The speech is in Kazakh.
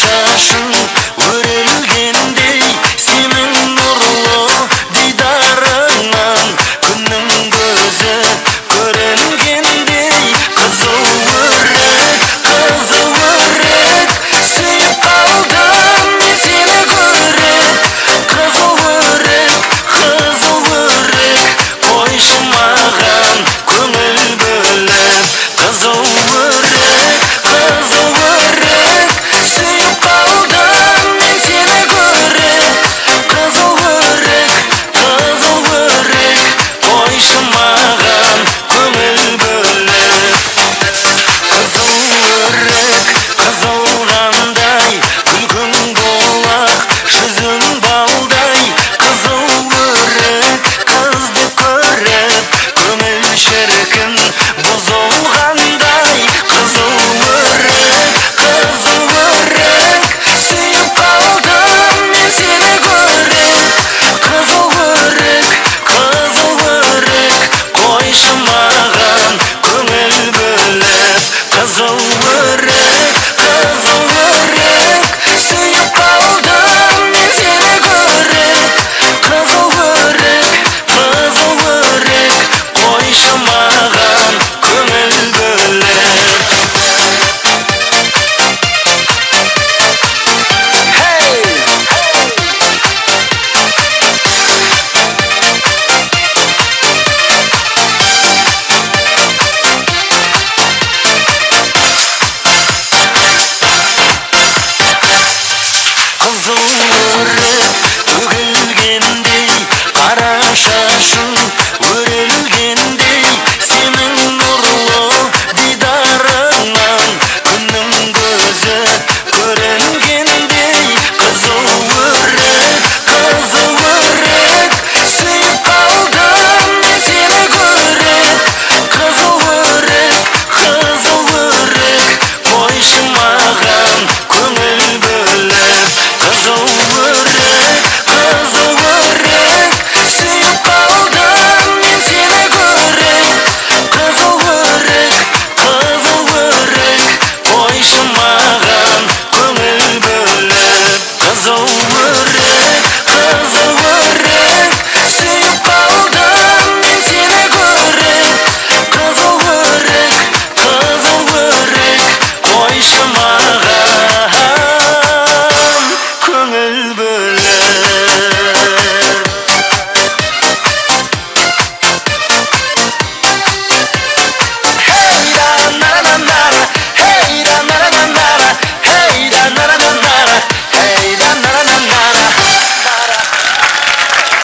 шашың